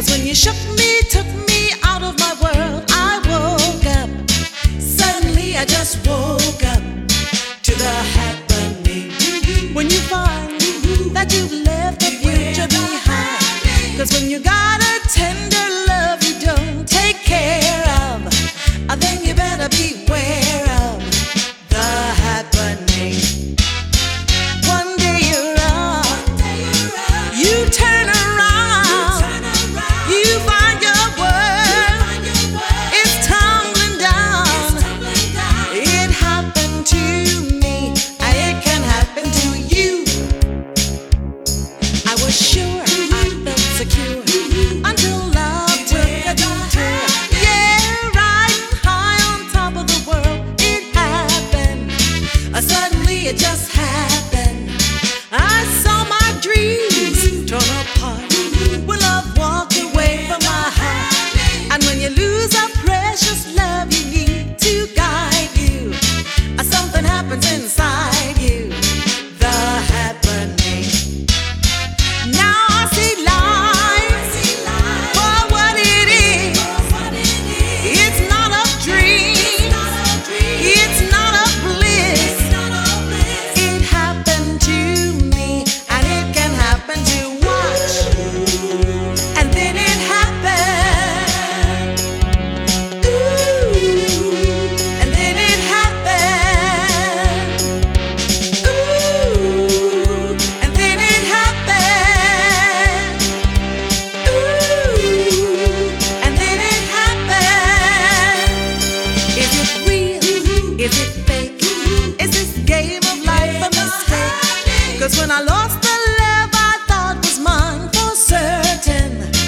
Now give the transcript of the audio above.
Cause when you shook me, took me out of my world, I woke up. Suddenly I just woke up to the happening. When you find that you've Is it fake? Is this game of life a? Cause when I lost the love I thought was mine for certain.